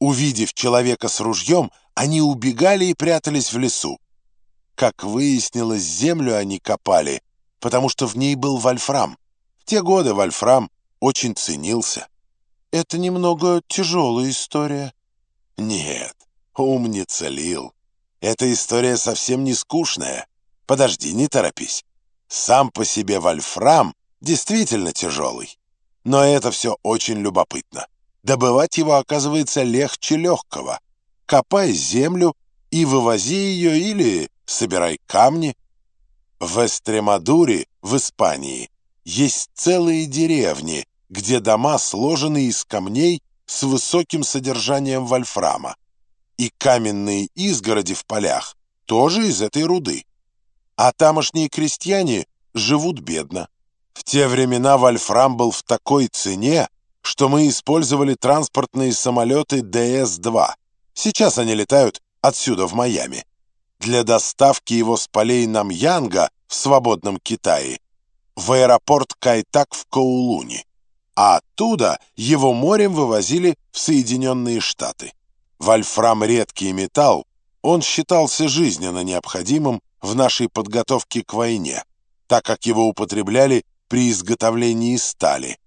Увидев человека с ружьем, они убегали и прятались в лесу. Как выяснилось, землю они копали, потому что в ней был вольфрам. В те годы вольфрам очень ценился. Это немного тяжелая история. Нет, умница, Лил. Эта история совсем не скучная. Подожди, не торопись. Сам по себе вольфрам действительно тяжелый. Но это все очень любопытно. Добывать его оказывается легче легкого. Копай землю и вывози ее или собирай камни. В Эстремадуре, в Испании, есть целые деревни, где дома сложены из камней с высоким содержанием вольфрама. И каменные изгороди в полях тоже из этой руды. А тамошние крестьяне живут бедно. В те времена вольфрам был в такой цене, что мы использовали транспортные самолеты ДС-2. Сейчас они летают отсюда в Майами. Для доставки его с полей Намьянга в свободном Китае в аэропорт Кайтак в Коулуне, а оттуда его морем вывозили в Соединенные Штаты. Вольфрам — редкий металл, он считался жизненно необходимым в нашей подготовке к войне, так как его употребляли при изготовлении стали,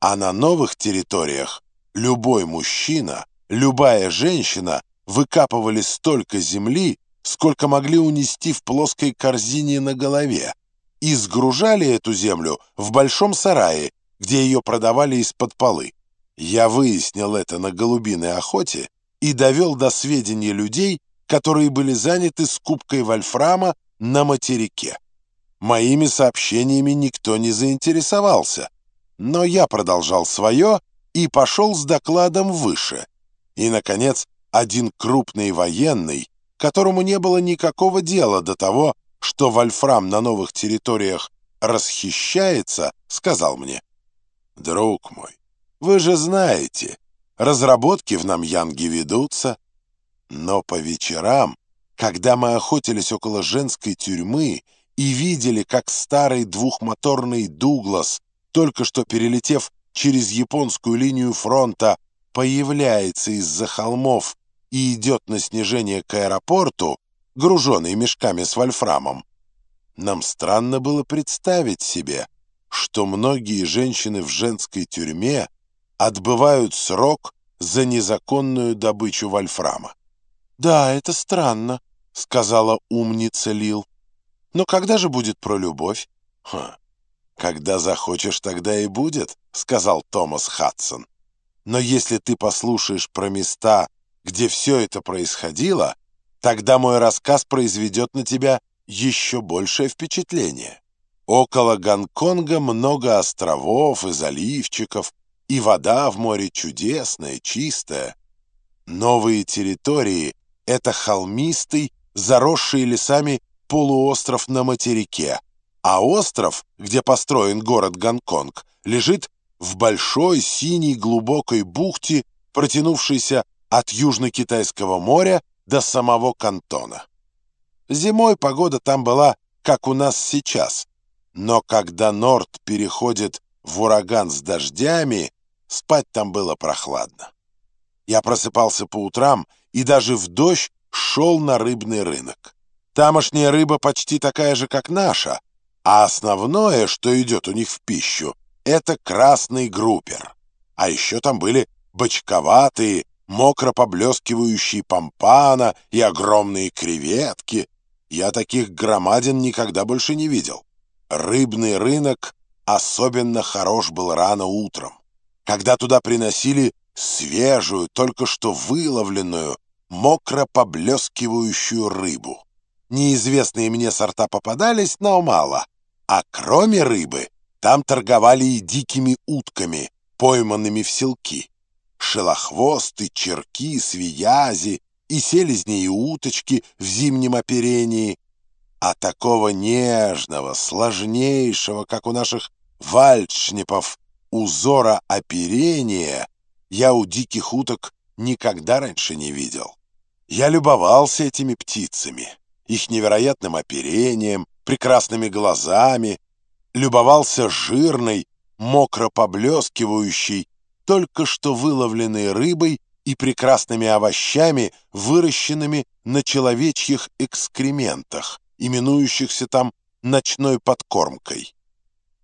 а на новых территориях любой мужчина, любая женщина выкапывали столько земли, сколько могли унести в плоской корзине на голове, и сгружали эту землю в большом сарае, где ее продавали из-под полы. Я выяснил это на голубиной охоте и довел до сведения людей, которые были заняты скупкой вольфрама на материке. Моими сообщениями никто не заинтересовался, но я продолжал свое и пошел с докладом выше. И, наконец, один крупный военный, которому не было никакого дела до того, что вольфрам на новых территориях расхищается, сказал мне, «Друг мой, вы же знаете, разработки в Намьянге ведутся, но по вечерам, когда мы охотились около женской тюрьмы и видели, как старый двухмоторный «Дуглас» только что перелетев через японскую линию фронта, появляется из-за холмов и идет на снижение к аэропорту, груженный мешками с вольфрамом, нам странно было представить себе, что многие женщины в женской тюрьме отбывают срок за незаконную добычу вольфрама. «Да, это странно», — сказала умница Лил. «Но когда же будет про любовь?» «Хм, «Когда захочешь, тогда и будет», — сказал Томас Хадсон. «Но если ты послушаешь про места, где все это происходило, тогда мой рассказ произведет на тебя еще большее впечатление. Около Гонконга много островов и заливчиков, и вода в море чудесная, чистая. Новые территории — это холмистый, заросший лесами полуостров на материке, а остров, где построен город Гонконг, лежит в большой синей глубокой бухте, протянувшейся от Южно-Китайского моря до самого Кантона. Зимой погода там была, как у нас сейчас, но когда Норд переходит в ураган с дождями, спать там было прохладно. Я просыпался по утрам и даже в дождь шел на рыбный рынок. Тамошняя рыба почти такая же, как наша, а основное, что идет у них в пищу, это красный группер. А еще там были бочковатые, мокро поблескивающие помпана и огромные креветки. Я таких громадин никогда больше не видел. Рыбный рынок особенно хорош был рано утром, когда туда приносили свежую, только что выловленную, мокро поблескивающую рыбу. Неизвестные мне сорта попадались, но мало — а кроме рыбы, там торговали и дикими утками, пойманными в селки. Шелохвосты, черки, свиязи и селезни и уточки в зимнем оперении. А такого нежного, сложнейшего, как у наших вальдшнепов, узора оперения я у диких уток никогда раньше не видел. Я любовался этими птицами, их невероятным оперением, прекрасными глазами, любовался жирной, мокро поблескивающей, только что выловленной рыбой и прекрасными овощами, выращенными на человечьих экскрементах, именующихся там ночной подкормкой.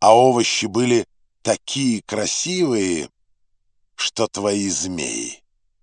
А овощи были такие красивые, что твои змеи.